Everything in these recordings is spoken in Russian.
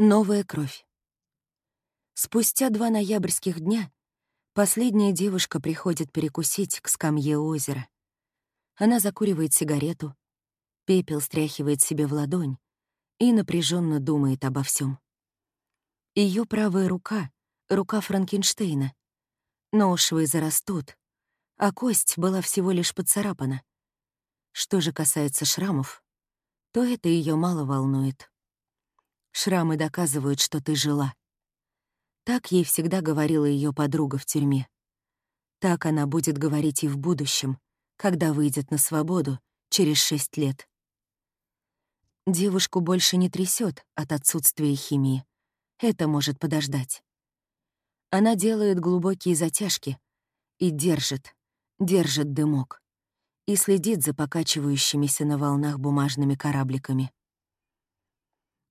Новая кровь. Спустя два ноябрьских дня последняя девушка приходит перекусить к скамье озера. Она закуривает сигарету, пепел стряхивает себе в ладонь и напряженно думает обо всем. Ее правая рука — рука Франкенштейна. Но швы зарастут, а кость была всего лишь поцарапана. Что же касается шрамов, то это ее мало волнует. Шрамы доказывают, что ты жила. Так ей всегда говорила ее подруга в тюрьме. Так она будет говорить и в будущем, когда выйдет на свободу через шесть лет. Девушку больше не трясет от отсутствия химии. Это может подождать. Она делает глубокие затяжки и держит, держит дымок и следит за покачивающимися на волнах бумажными корабликами.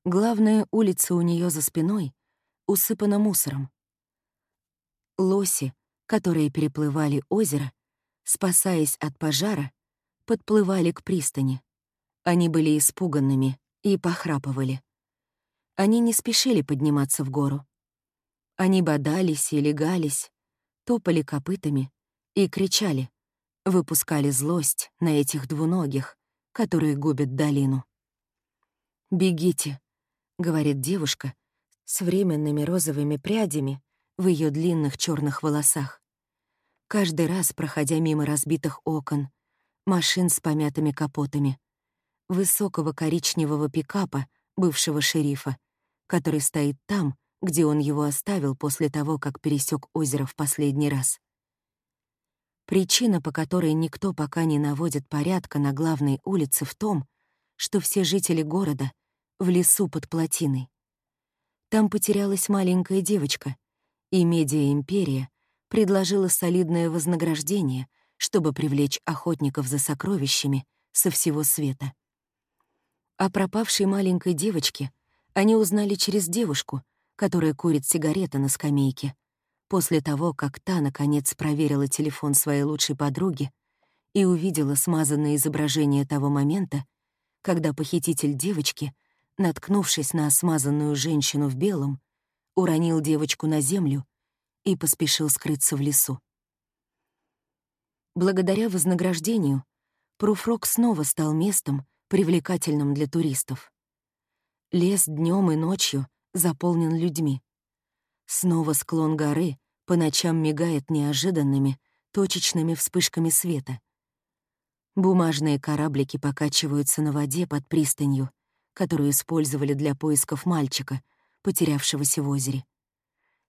Главная улица у нее за спиной усыпана мусором. Лоси, которые переплывали озеро, спасаясь от пожара, подплывали к пристани. Они были испуганными и похрапывали. Они не спешили подниматься в гору. Они бодались и легались, топали копытами и кричали, выпускали злость на этих двуногих, которые губят долину. «Бегите, — говорит девушка с временными розовыми прядями в ее длинных черных волосах. Каждый раз, проходя мимо разбитых окон, машин с помятыми капотами, высокого коричневого пикапа бывшего шерифа, который стоит там, где он его оставил после того, как пересек озеро в последний раз. Причина, по которой никто пока не наводит порядка на главной улице, в том, что все жители города — в лесу под плотиной. Там потерялась маленькая девочка, и медиа-империя предложила солидное вознаграждение, чтобы привлечь охотников за сокровищами со всего света. О пропавшей маленькой девочке они узнали через девушку, которая курит сигареты на скамейке, после того, как та, наконец, проверила телефон своей лучшей подруги и увидела смазанное изображение того момента, когда похититель девочки наткнувшись на смазанную женщину в белом, уронил девочку на землю и поспешил скрыться в лесу. Благодаря вознаграждению Пруфрок снова стал местом, привлекательным для туристов. Лес днем и ночью заполнен людьми. Снова склон горы по ночам мигает неожиданными, точечными вспышками света. Бумажные кораблики покачиваются на воде под пристанью — которую использовали для поисков мальчика, потерявшегося в озере.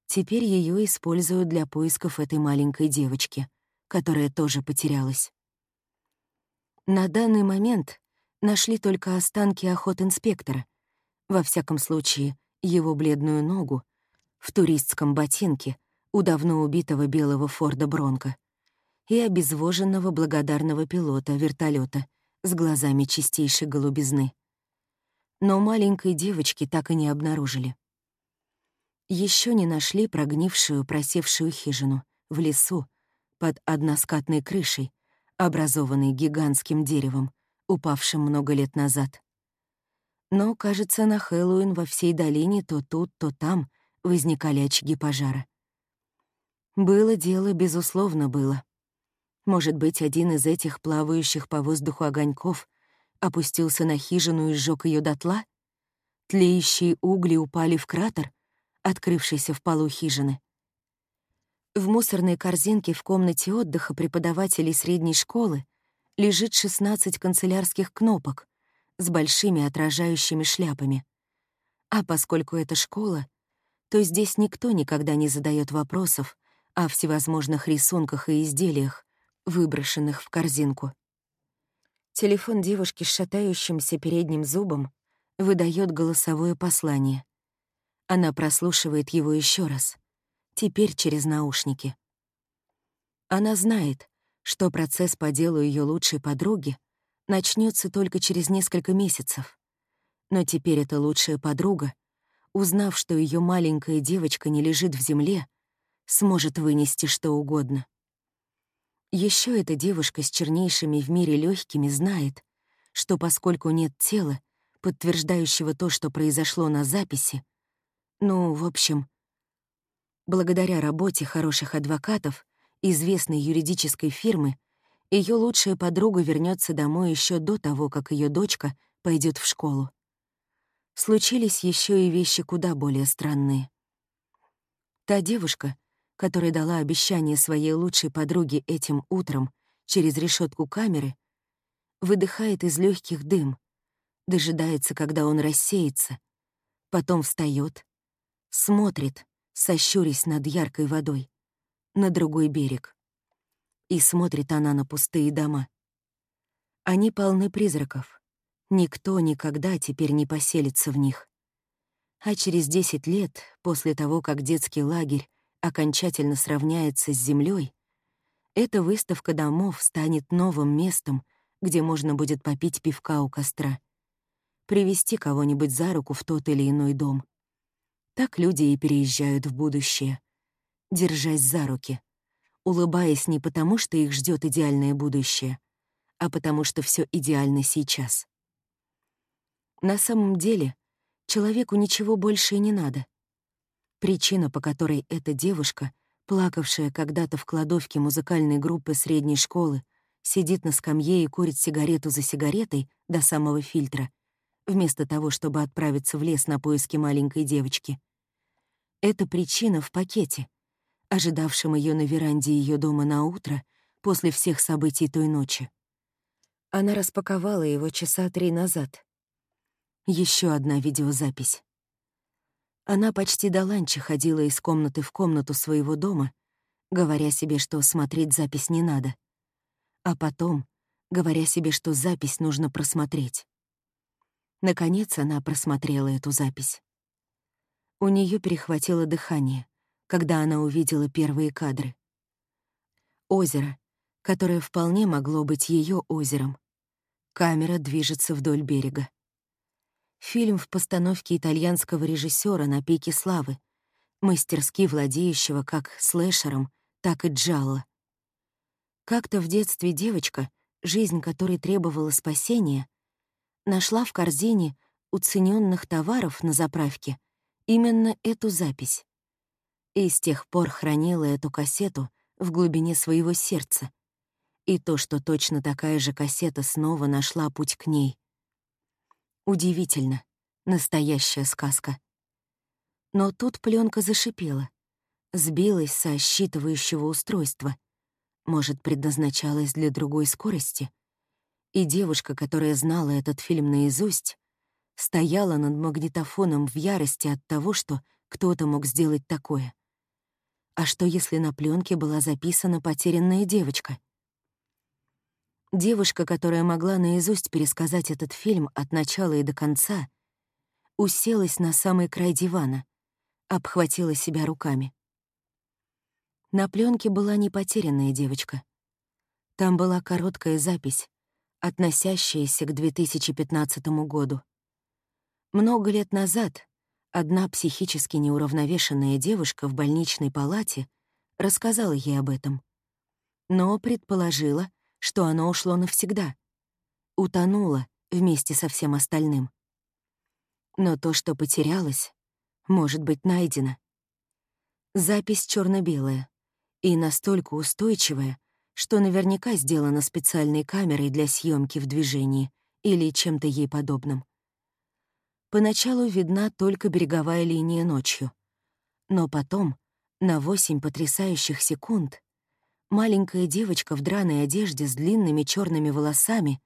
Теперь ее используют для поисков этой маленькой девочки, которая тоже потерялась. На данный момент нашли только останки охот-инспектора, во всяком случае, его бледную ногу в туристском ботинке у давно убитого белого Форда Бронко и обезвоженного благодарного пилота вертолета с глазами чистейшей голубизны но маленькой девочки так и не обнаружили. Еще не нашли прогнившую, просевшую хижину в лесу под односкатной крышей, образованной гигантским деревом, упавшим много лет назад. Но, кажется, на Хэллоуин во всей долине то тут, то там возникали очаги пожара. Было дело, безусловно, было. Может быть, один из этих плавающих по воздуху огоньков опустился на хижину и сжег ее дотла? Тлеющие угли упали в кратер, открывшийся в полу хижины. В мусорной корзинке в комнате отдыха преподавателей средней школы лежит 16 канцелярских кнопок с большими отражающими шляпами. А поскольку это школа, то здесь никто никогда не задает вопросов о всевозможных рисунках и изделиях, выброшенных в корзинку. Телефон девушки с шатающимся передним зубом выдает голосовое послание. Она прослушивает его еще раз, теперь через наушники. Она знает, что процесс по делу ее лучшей подруги начнется только через несколько месяцев. Но теперь эта лучшая подруга, узнав, что ее маленькая девочка не лежит в земле, сможет вынести что угодно. Еще эта девушка с чернейшими в мире легкими знает, что поскольку нет тела, подтверждающего то, что произошло на записи, Ну, в общем, благодаря работе хороших адвокатов, известной юридической фирмы, ее лучшая подруга вернется домой еще до того, как ее дочка пойдет в школу. Случились еще и вещи куда более странные. Та девушка, которая дала обещание своей лучшей подруге этим утром через решетку камеры, выдыхает из легких дым, дожидается, когда он рассеется, потом встает, смотрит, сощурясь над яркой водой, на другой берег. И смотрит она на пустые дома. Они полны призраков. Никто никогда теперь не поселится в них. А через десять лет, после того, как детский лагерь окончательно сравняется с землей, эта выставка домов станет новым местом, где можно будет попить пивка у костра, привести кого-нибудь за руку в тот или иной дом. Так люди и переезжают в будущее, держась за руки, улыбаясь не потому, что их ждет идеальное будущее, а потому что все идеально сейчас. На самом деле, человеку ничего больше и не надо. Причина, по которой эта девушка, плакавшая когда-то в кладовке музыкальной группы средней школы, сидит на скамье и курит сигарету за сигаретой до самого фильтра, вместо того, чтобы отправиться в лес на поиски маленькой девочки. Эта причина в пакете, ожидавшем ее на веранде ее дома на утро после всех событий той ночи. Она распаковала его часа три назад. Еще одна видеозапись. Она почти до ланча ходила из комнаты в комнату своего дома, говоря себе, что смотреть запись не надо. А потом, говоря себе, что запись нужно просмотреть. Наконец она просмотрела эту запись. У нее перехватило дыхание, когда она увидела первые кадры. Озеро, которое вполне могло быть ее озером. Камера движется вдоль берега. Фильм в постановке итальянского режиссера на пике славы, мастерски владеющего как слэшером, так и джалло. Как-то в детстве девочка, жизнь которой требовала спасения, нашла в корзине уцененных товаров на заправке именно эту запись. И с тех пор хранила эту кассету в глубине своего сердца. И то, что точно такая же кассета снова нашла путь к ней. Удивительно. Настоящая сказка. Но тут пленка зашипела. Сбилась со считывающего устройства. Может, предназначалась для другой скорости — и девушка, которая знала этот фильм наизусть, стояла над магнитофоном в ярости от того, что кто-то мог сделать такое. А что, если на пленке была записана потерянная девочка? Девушка, которая могла наизусть пересказать этот фильм от начала и до конца, уселась на самый край дивана, обхватила себя руками. На пленке была не потерянная девочка. Там была короткая запись, относящиеся к 2015 году. Много лет назад одна психически неуравновешенная девушка в больничной палате рассказала ей об этом, но предположила, что оно ушло навсегда, утонуло вместе со всем остальным. Но то, что потерялось, может быть найдено. Запись черно белая и настолько устойчивая, что наверняка сделано специальной камерой для съемки в движении или чем-то ей подобным. Поначалу видна только береговая линия ночью. Но потом, на восемь потрясающих секунд, маленькая девочка в драной одежде с длинными черными волосами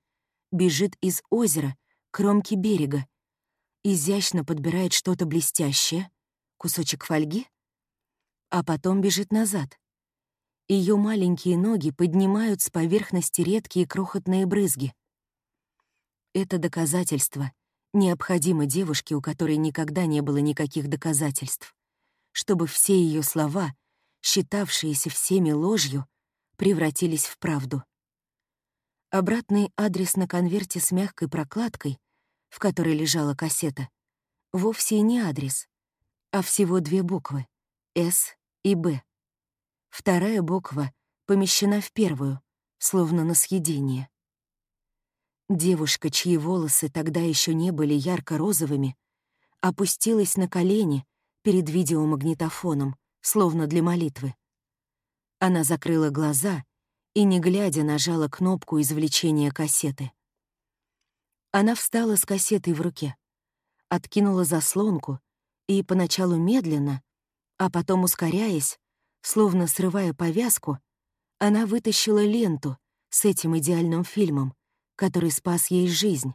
бежит из озера к кромке берега, изящно подбирает что-то блестящее, кусочек фольги, а потом бежит назад — ее маленькие ноги поднимают с поверхности редкие крохотные брызги. Это доказательство необходимо девушке, у которой никогда не было никаких доказательств, чтобы все ее слова, считавшиеся всеми ложью, превратились в правду. Обратный адрес на конверте с мягкой прокладкой, в которой лежала кассета, вовсе не адрес, а всего две буквы — «С» и «Б». Вторая буква помещена в первую, словно на съедение. Девушка, чьи волосы тогда еще не были ярко-розовыми, опустилась на колени перед видеомагнитофоном, словно для молитвы. Она закрыла глаза и, не глядя, нажала кнопку извлечения кассеты. Она встала с кассетой в руке, откинула заслонку и поначалу медленно, а потом ускоряясь, словно срывая повязку, она вытащила ленту с этим идеальным фильмом, который спас ей жизнь.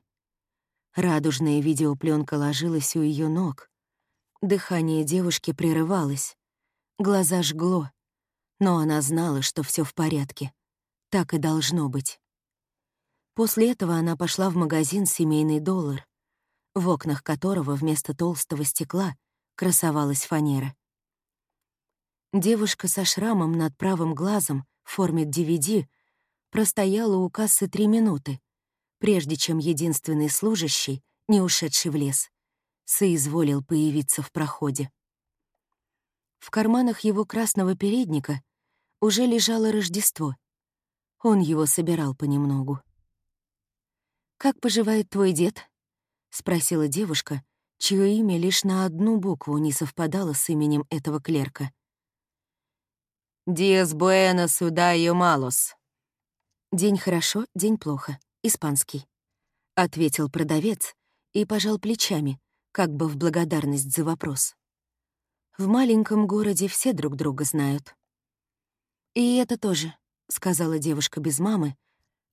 Радужная видеопленка ложилась у ее ног. Дыхание девушки прерывалось. Глаза жгло. Но она знала, что все в порядке. Так и должно быть. После этого она пошла в магазин «Семейный доллар», в окнах которого вместо толстого стекла красовалась фанера. Девушка со шрамом над правым глазом в форме DVD простояла у кассы три минуты, прежде чем единственный служащий, не ушедший в лес, соизволил появиться в проходе. В карманах его красного передника уже лежало Рождество. Он его собирал понемногу. «Как поживает твой дед?» — спросила девушка, чье имя лишь на одну букву не совпадало с именем этого клерка. «Диас буэна сюда и малос». «День хорошо, день плохо испанский», — ответил продавец и пожал плечами, как бы в благодарность за вопрос. В маленьком городе все друг друга знают. «И это тоже», — сказала девушка без мамы,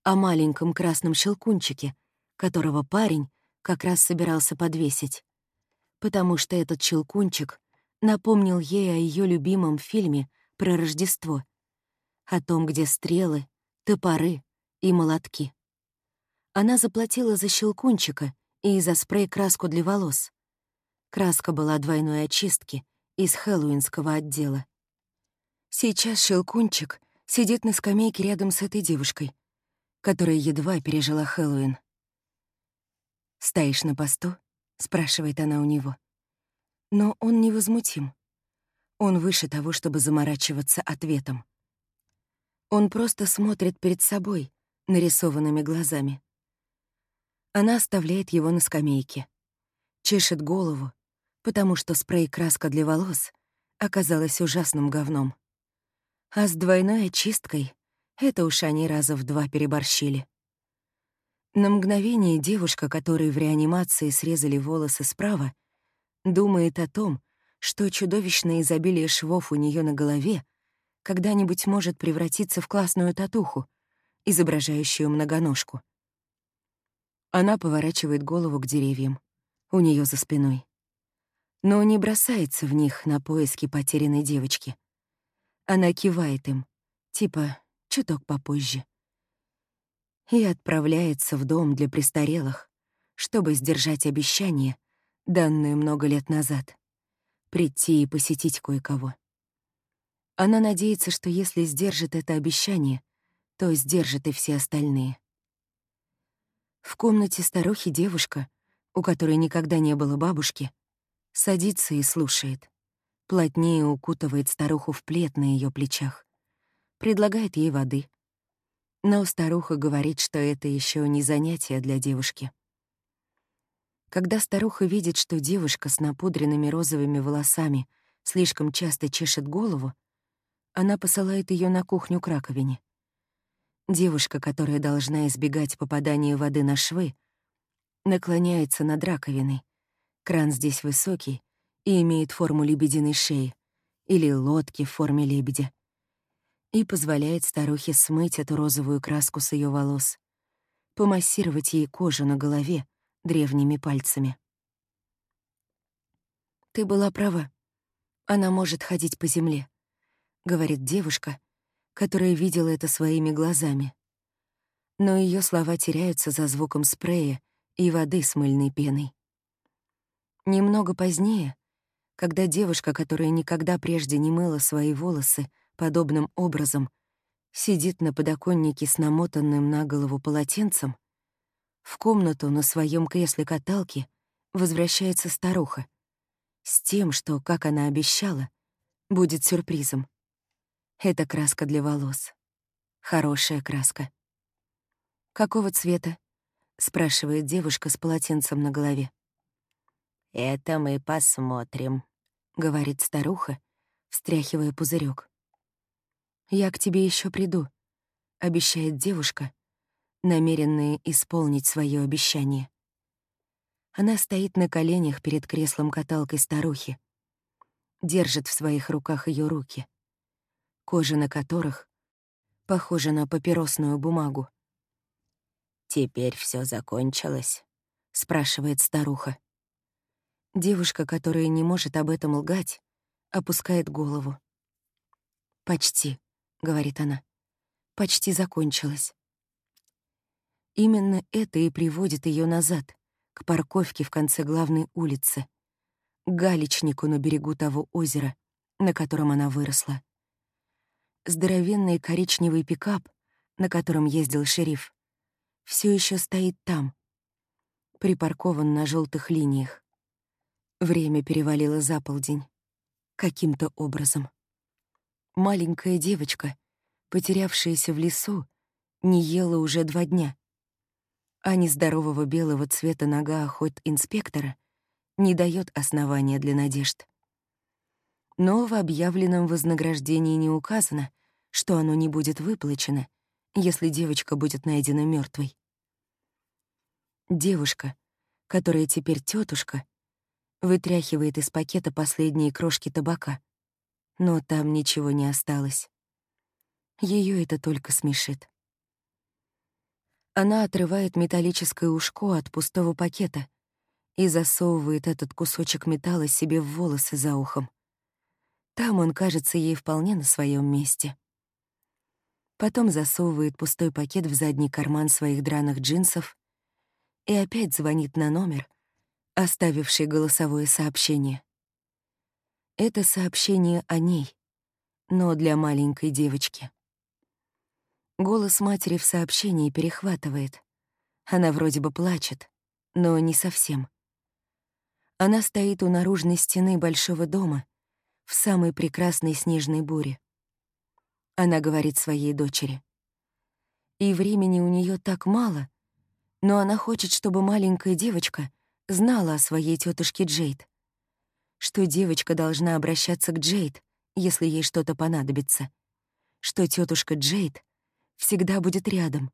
о маленьком красном щелкунчике, которого парень как раз собирался подвесить, потому что этот щелкунчик напомнил ей о ее любимом фильме про Рождество, о том, где стрелы, топоры и молотки. Она заплатила за щелкунчика и за спрей-краску для волос. Краска была двойной очистки из хэллоуинского отдела. Сейчас щелкунчик сидит на скамейке рядом с этой девушкой, которая едва пережила Хэллоуин. «Стоишь на посту?» — спрашивает она у него. Но он невозмутим. Он выше того, чтобы заморачиваться ответом. Он просто смотрит перед собой, нарисованными глазами. Она оставляет его на скамейке. Чешет голову, потому что спрей-краска для волос оказалась ужасным говном. А с двойной очисткой это уж они раза в два переборщили. На мгновение девушка, которой в реанимации срезали волосы справа, думает о том, что чудовищное изобилие швов у нее на голове когда-нибудь может превратиться в классную татуху, изображающую многоножку. Она поворачивает голову к деревьям, у нее за спиной. Но не бросается в них на поиски потерянной девочки. Она кивает им, типа чуток попозже. И отправляется в дом для престарелых, чтобы сдержать обещание, данное много лет назад, прийти и посетить кое-кого. Она надеется, что если сдержит это обещание, то сдержит и все остальные. В комнате старухи девушка, у которой никогда не было бабушки, садится и слушает. Плотнее укутывает старуху в плед на ее плечах. Предлагает ей воды. Но старуха говорит, что это еще не занятие для девушки. Когда старуха видит, что девушка с напудренными розовыми волосами слишком часто чешет голову, она посылает ее на кухню к раковине. Девушка, которая должна избегать попадания воды на швы, наклоняется над раковиной. Кран здесь высокий и имеет форму лебединой шеи или лодки в форме лебедя и позволяет старухе смыть эту розовую краску с ее волос, помассировать ей кожу на голове древними пальцами. «Ты была права. Она может ходить по земле», — говорит девушка, которая видела это своими глазами. Но ее слова теряются за звуком спрея и воды с мыльной пеной. Немного позднее, когда девушка, которая никогда прежде не мыла свои волосы подобным образом, сидит на подоконнике с намотанным на голову полотенцем, в комнату на своем кресле-каталке возвращается старуха с тем, что, как она обещала, будет сюрпризом. Это краска для волос. Хорошая краска. «Какого цвета?» — спрашивает девушка с полотенцем на голове. «Это мы посмотрим», — говорит старуха, встряхивая пузырек. «Я к тебе еще приду», — обещает девушка, намеренная исполнить свое обещание. Она стоит на коленях перед креслом-каталкой старухи, держит в своих руках ее руки, кожа на которых похожа на папиросную бумагу. «Теперь все закончилось?» — спрашивает старуха. Девушка, которая не может об этом лгать, опускает голову. «Почти», — говорит она. «Почти закончилось». Именно это и приводит ее назад, к парковке в конце главной улицы, к галечнику на берегу того озера, на котором она выросла. Здоровенный коричневый пикап, на котором ездил шериф, все еще стоит там, припаркован на желтых линиях. Время перевалило за полдень. Каким-то образом. Маленькая девочка, потерявшаяся в лесу, не ела уже два дня. А нездорового белого цвета нога охот-инспектора не дает основания для надежд. Но в объявленном вознаграждении не указано, что оно не будет выплачено, если девочка будет найдена мертвой. Девушка, которая теперь тетушка, вытряхивает из пакета последние крошки табака. Но там ничего не осталось. Ее это только смешит. Она отрывает металлическое ушко от пустого пакета и засовывает этот кусочек металла себе в волосы за ухом. Там он кажется ей вполне на своем месте. Потом засовывает пустой пакет в задний карман своих драных джинсов и опять звонит на номер, оставивший голосовое сообщение. Это сообщение о ней, но для маленькой девочки. Голос матери в сообщении перехватывает. Она вроде бы плачет, но не совсем. Она стоит у наружной стены большого дома в самой прекрасной снежной буре. Она говорит своей дочери. И времени у нее так мало, но она хочет, чтобы маленькая девочка знала о своей тетушке Джейд. Что девочка должна обращаться к Джейд, если ей что-то понадобится. Что тетушка Джейд всегда будет рядом,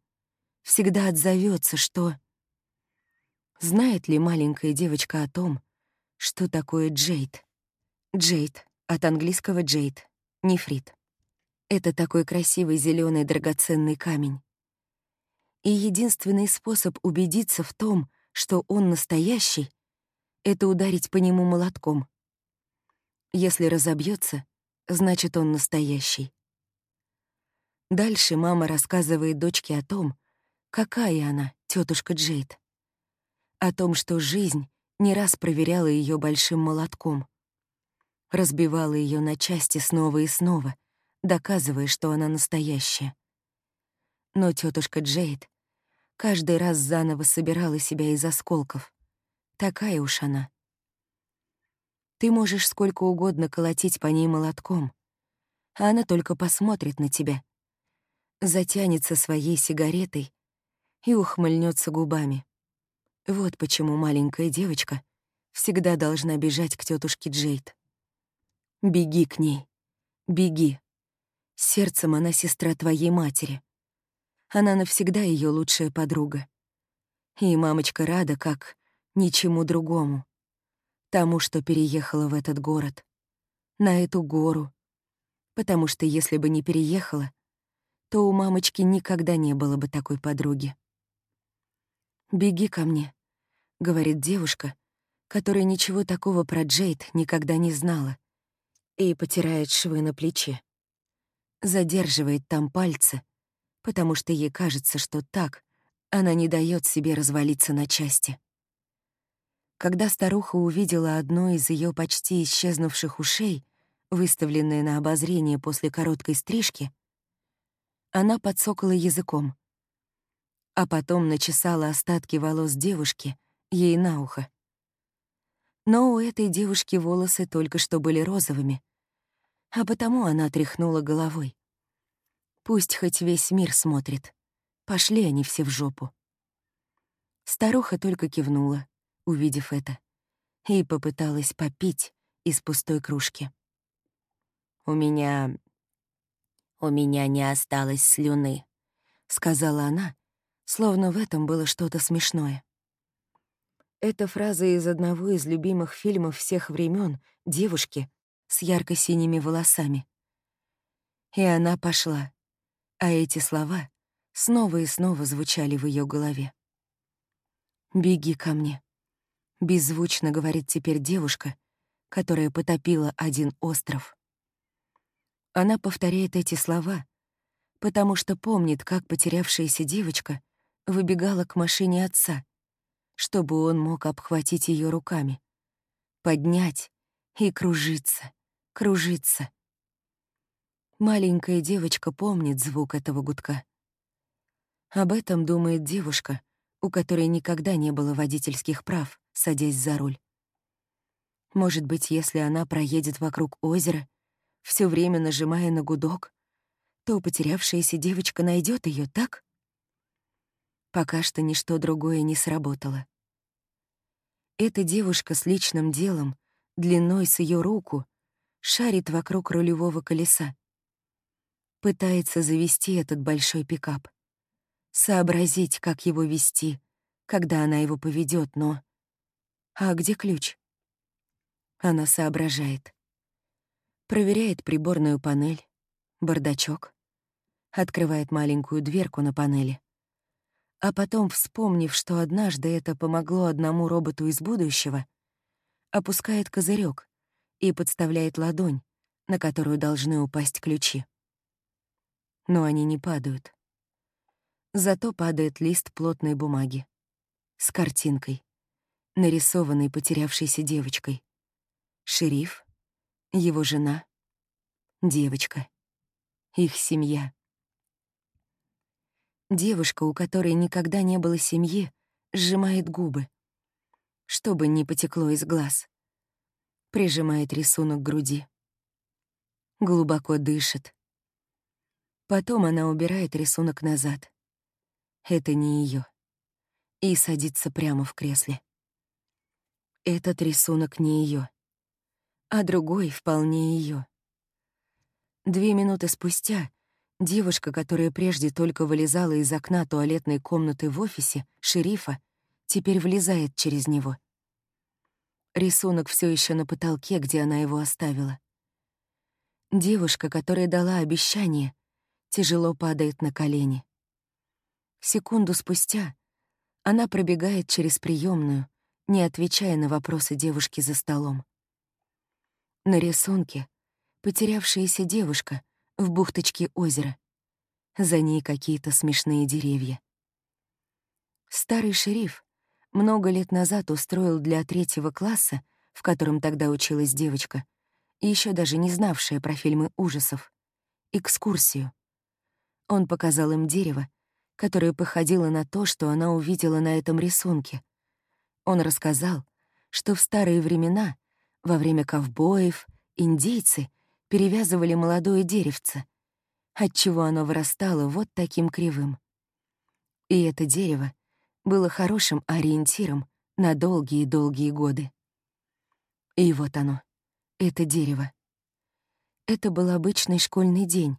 всегда отзовется, что... Знает ли маленькая девочка о том, что такое Джейд? Джейд, от английского Джейд, нефрит. Это такой красивый зеленый драгоценный камень. И единственный способ убедиться в том, что он настоящий, это ударить по нему молотком. Если разобьется, значит, он настоящий. Дальше мама рассказывает дочке о том, какая она, тетушка Джейд. О том, что жизнь не раз проверяла ее большим молотком. Разбивала ее на части снова и снова, доказывая, что она настоящая. Но тетушка Джейд каждый раз заново собирала себя из осколков. Такая уж она. Ты можешь сколько угодно колотить по ней молотком, а она только посмотрит на тебя, затянется своей сигаретой и ухмыльнется губами. Вот почему маленькая девочка всегда должна бежать к тетушке Джейд. Беги к ней, беги. Сердцем она сестра твоей матери. Она навсегда ее лучшая подруга. И мамочка рада, как ничему другому. Тому, что переехала в этот город. На эту гору. Потому что если бы не переехала, то у мамочки никогда не было бы такой подруги. «Беги ко мне», — говорит девушка, которая ничего такого про Джейд никогда не знала, и потирает швы на плече. Задерживает там пальцы, потому что ей кажется, что так она не дает себе развалиться на части. Когда старуха увидела одно из ее почти исчезнувших ушей, выставленное на обозрение после короткой стрижки, она подсокала языком, а потом начесала остатки волос девушки ей на ухо. Но у этой девушки волосы только что были розовыми, а потому она тряхнула головой. Пусть хоть весь мир смотрит. Пошли они все в жопу. Старуха только кивнула, увидев это, и попыталась попить из пустой кружки. «У меня... у меня не осталось слюны», — сказала она, словно в этом было что-то смешное. Эта фраза из одного из любимых фильмов всех времен девушки с ярко-синими волосами. И она пошла, а эти слова снова и снова звучали в ее голове. «Беги ко мне», — беззвучно говорит теперь девушка, которая потопила один остров. Она повторяет эти слова, потому что помнит, как потерявшаяся девочка выбегала к машине отца, чтобы он мог обхватить ее руками, поднять и кружиться, кружиться. Маленькая девочка помнит звук этого гудка. Об этом думает девушка, у которой никогда не было водительских прав, садясь за руль. Может быть, если она проедет вокруг озера, все время нажимая на гудок, то потерявшаяся девочка найдет ее, так? Пока что ничто другое не сработало. Эта девушка с личным делом, длиной с ее руку, шарит вокруг рулевого колеса. Пытается завести этот большой пикап. Сообразить, как его вести, когда она его поведет, но... А где ключ? Она соображает. Проверяет приборную панель, бардачок, открывает маленькую дверку на панели. А потом, вспомнив, что однажды это помогло одному роботу из будущего, опускает козырек и подставляет ладонь, на которую должны упасть ключи. Но они не падают. Зато падает лист плотной бумаги с картинкой, нарисованной потерявшейся девочкой. Шериф, его жена, девочка, их семья. Девушка, у которой никогда не было семьи, сжимает губы, чтобы не потекло из глаз. Прижимает рисунок к груди. Глубоко дышит. Потом она убирает рисунок назад. Это не ее. И садится прямо в кресле. Этот рисунок не ее а другой вполне ее. Две минуты спустя девушка, которая прежде только вылезала из окна туалетной комнаты в офисе шерифа, теперь влезает через него. Рисунок все еще на потолке, где она его оставила. Девушка, которая дала обещание, тяжело падает на колени. Секунду спустя она пробегает через приемную, не отвечая на вопросы девушки за столом. На рисунке потерявшаяся девушка в бухточке озера. За ней какие-то смешные деревья. Старый шериф много лет назад устроил для третьего класса, в котором тогда училась девочка, еще даже не знавшая про фильмы ужасов, экскурсию. Он показал им дерево, которое походило на то, что она увидела на этом рисунке. Он рассказал, что в старые времена во время ковбоев индейцы перевязывали молодое деревце, отчего оно вырастало вот таким кривым. И это дерево было хорошим ориентиром на долгие-долгие годы. И вот оно, это дерево. Это был обычный школьный день,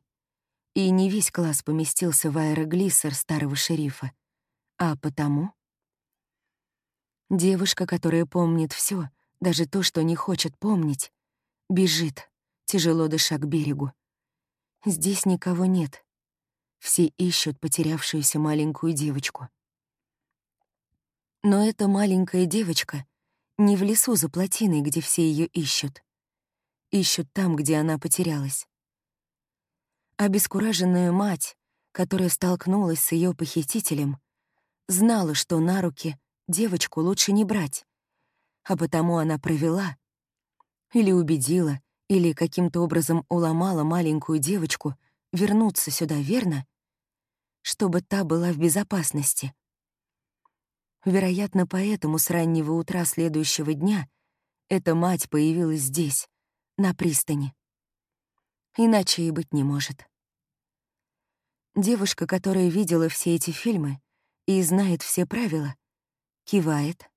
и не весь класс поместился в аэроглиссер старого шерифа, а потому... Девушка, которая помнит все, даже то, что не хочет помнить, бежит, тяжело дыша к берегу. Здесь никого нет. Все ищут потерявшуюся маленькую девочку. Но эта маленькая девочка не в лесу за плотиной, где все ее ищут. Ищут там, где она потерялась. Обескураженная мать, которая столкнулась с ее похитителем, знала, что на руки девочку лучше не брать, а потому она провела или убедила, или каким-то образом уломала маленькую девочку вернуться сюда, верно? Чтобы та была в безопасности. Вероятно, поэтому с раннего утра следующего дня эта мать появилась здесь, на пристани. Иначе и быть не может. Девушка, которая видела все эти фильмы и знает все правила, кивает,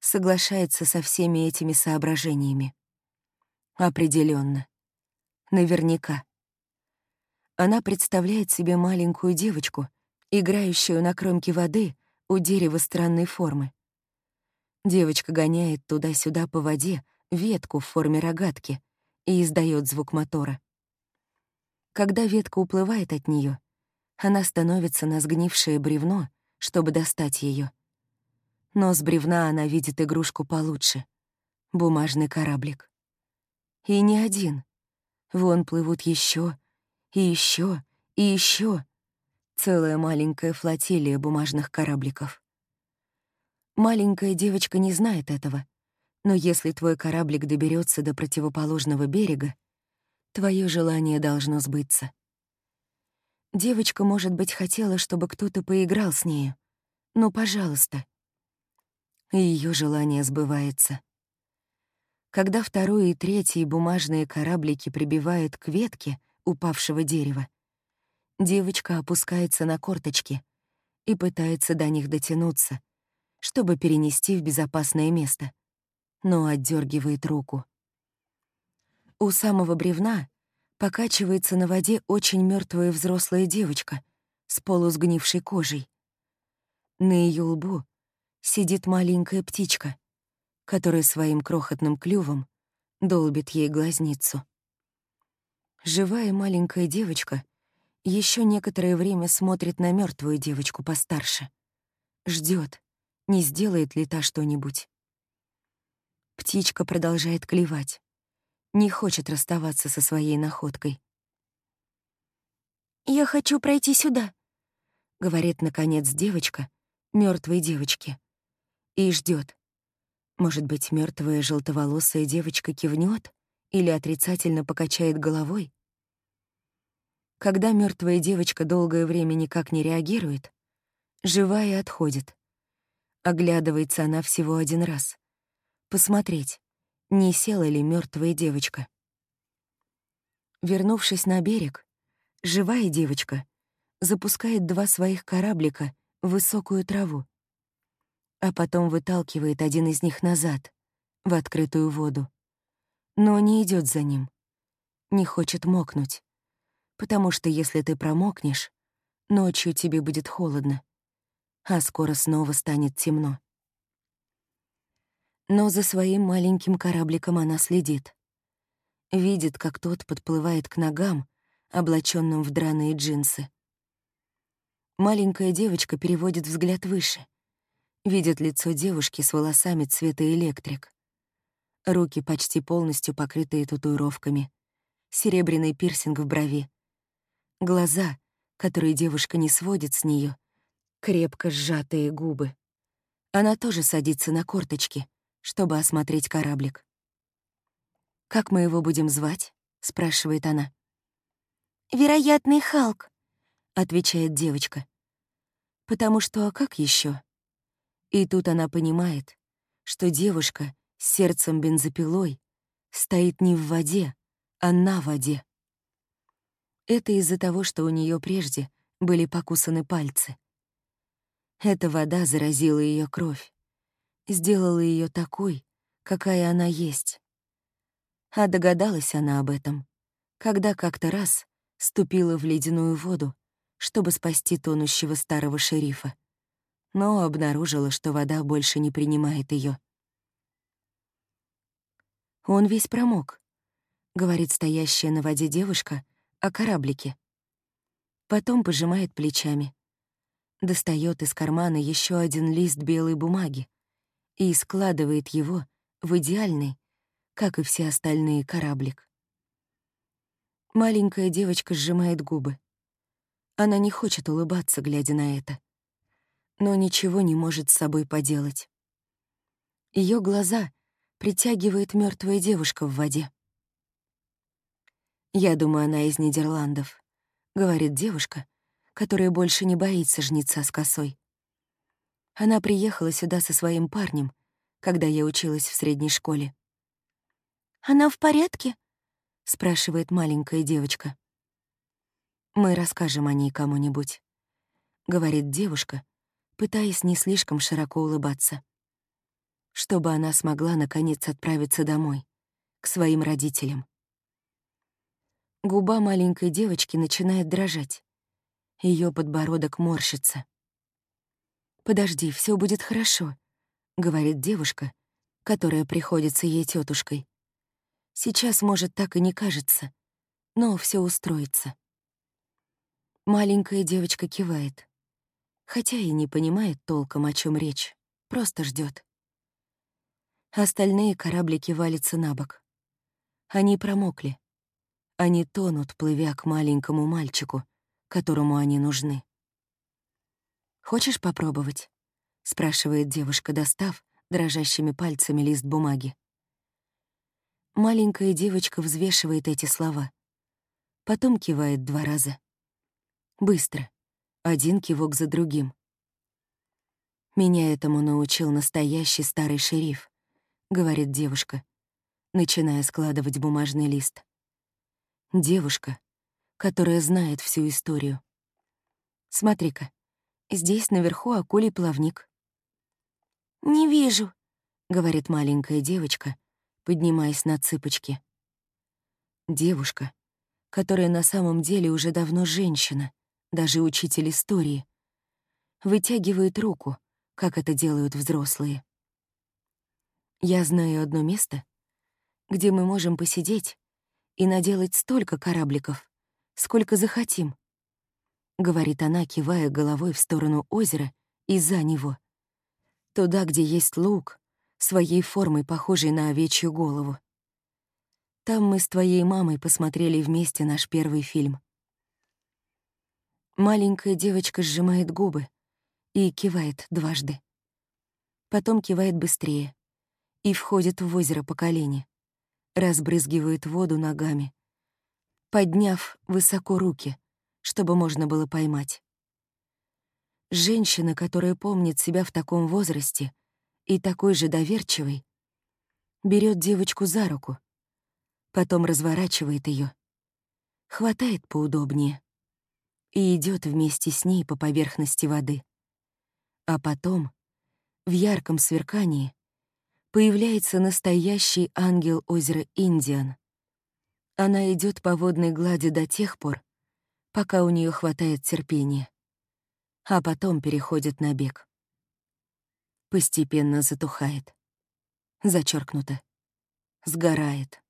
соглашается со всеми этими соображениями. Определенно. Наверняка. Она представляет себе маленькую девочку, играющую на кромке воды у дерева странной формы. Девочка гоняет туда-сюда по воде ветку в форме рогатки и издает звук мотора. Когда ветка уплывает от нее, она становится на сгнившее бревно, чтобы достать ее. Но с бревна она видит игрушку получше — бумажный кораблик. И не один. Вон плывут еще и еще, и еще. Целая маленькая флотилия бумажных корабликов. Маленькая девочка не знает этого, но если твой кораблик доберется до противоположного берега, твое желание должно сбыться. Девочка, может быть, хотела, чтобы кто-то поиграл с нею. Ну, пожалуйста. Ее желание сбывается. Когда второй и третий бумажные кораблики прибивают к ветке, упавшего дерева. Девочка опускается на корточки и пытается до них дотянуться, чтобы перенести в безопасное место, но отдергивает руку. У самого бревна покачивается на воде очень мертвая взрослая девочка с полусгнившей кожей. На ее лбу сидит маленькая птичка, которая своим крохотным клювом долбит ей глазницу. Живая маленькая девочка еще некоторое время смотрит на мертвую девочку постарше. Ждет, не сделает ли та что-нибудь. Птичка продолжает клевать. Не хочет расставаться со своей находкой. «Я хочу пройти сюда», — говорит, наконец, девочка, мертвой девочке. И ждет. Может быть, мертвая желтоволосая девочка кивнет или отрицательно покачает головой? Когда мертвая девочка долгое время никак не реагирует, живая отходит. Оглядывается она всего один раз. Посмотреть, не села ли мертвая девочка. Вернувшись на берег, живая девочка запускает два своих кораблика в высокую траву, а потом выталкивает один из них назад, в открытую воду. Но не идет за ним, не хочет мокнуть потому что если ты промокнешь, ночью тебе будет холодно, а скоро снова станет темно. Но за своим маленьким корабликом она следит. Видит, как тот подплывает к ногам, облаченным в драные джинсы. Маленькая девочка переводит взгляд выше. Видит лицо девушки с волосами цвета электрик. Руки почти полностью покрытые татуировками. Серебряный пирсинг в брови глаза, которые девушка не сводит с нее, крепко сжатые губы. Она тоже садится на корточки, чтобы осмотреть кораблик. «Как мы его будем звать?» — спрашивает она. «Вероятный Халк», — отвечает девочка. «Потому что а как еще? И тут она понимает, что девушка с сердцем бензопилой стоит не в воде, а на воде. Это из-за того, что у нее прежде были покусаны пальцы. Эта вода заразила ее кровь, сделала ее такой, какая она есть. А догадалась она об этом, когда как-то раз ступила в ледяную воду, чтобы спасти тонущего старого шерифа, но обнаружила, что вода больше не принимает ее. «Он весь промок», — говорит стоящая на воде девушка, о кораблике. Потом пожимает плечами. Достает из кармана еще один лист белой бумаги и складывает его в идеальный, как и все остальные, кораблик. Маленькая девочка сжимает губы. Она не хочет улыбаться, глядя на это, но ничего не может с собой поделать. Ее глаза притягивает мертвая девушка в воде. «Я думаю, она из Нидерландов», — говорит девушка, которая больше не боится жнеца с косой. Она приехала сюда со своим парнем, когда я училась в средней школе. «Она в порядке?» — спрашивает маленькая девочка. «Мы расскажем о ней кому-нибудь», — говорит девушка, пытаясь не слишком широко улыбаться. Чтобы она смогла, наконец, отправиться домой, к своим родителям. Губа маленькой девочки начинает дрожать. Ее подбородок морщится. «Подожди, все будет хорошо», — говорит девушка, которая приходится ей тетушкой. «Сейчас, может, так и не кажется, но все устроится». Маленькая девочка кивает, хотя и не понимает толком, о чем речь, просто ждет. Остальные кораблики валятся на бок. Они промокли. Они тонут, плывя к маленькому мальчику, которому они нужны. «Хочешь попробовать?» — спрашивает девушка, достав дрожащими пальцами лист бумаги. Маленькая девочка взвешивает эти слова. Потом кивает два раза. Быстро. Один кивок за другим. Меня этому научил настоящий старый шериф, говорит девушка, начиная складывать бумажный лист. Девушка, которая знает всю историю. Смотри-ка, здесь наверху акулий плавник. «Не вижу», — говорит маленькая девочка, поднимаясь на цыпочки. Девушка, которая на самом деле уже давно женщина, даже учитель истории, вытягивает руку, как это делают взрослые. Я знаю одно место, где мы можем посидеть и наделать столько корабликов, сколько захотим, — говорит она, кивая головой в сторону озера и за него. Туда, где есть луг, своей формой похожий на овечью голову. Там мы с твоей мамой посмотрели вместе наш первый фильм. Маленькая девочка сжимает губы и кивает дважды. Потом кивает быстрее и входит в озеро по колени разбрызгивает воду ногами, подняв высоко руки, чтобы можно было поймать. Женщина, которая помнит себя в таком возрасте и такой же доверчивой, берет девочку за руку, потом разворачивает ее, хватает поудобнее и идет вместе с ней по поверхности воды. А потом, в ярком сверкании, появляется настоящий ангел озера Индиан. Она идет по водной глади до тех пор, пока у нее хватает терпения, а потом переходит на бег. Постепенно затухает. Зачеркнуто. Сгорает.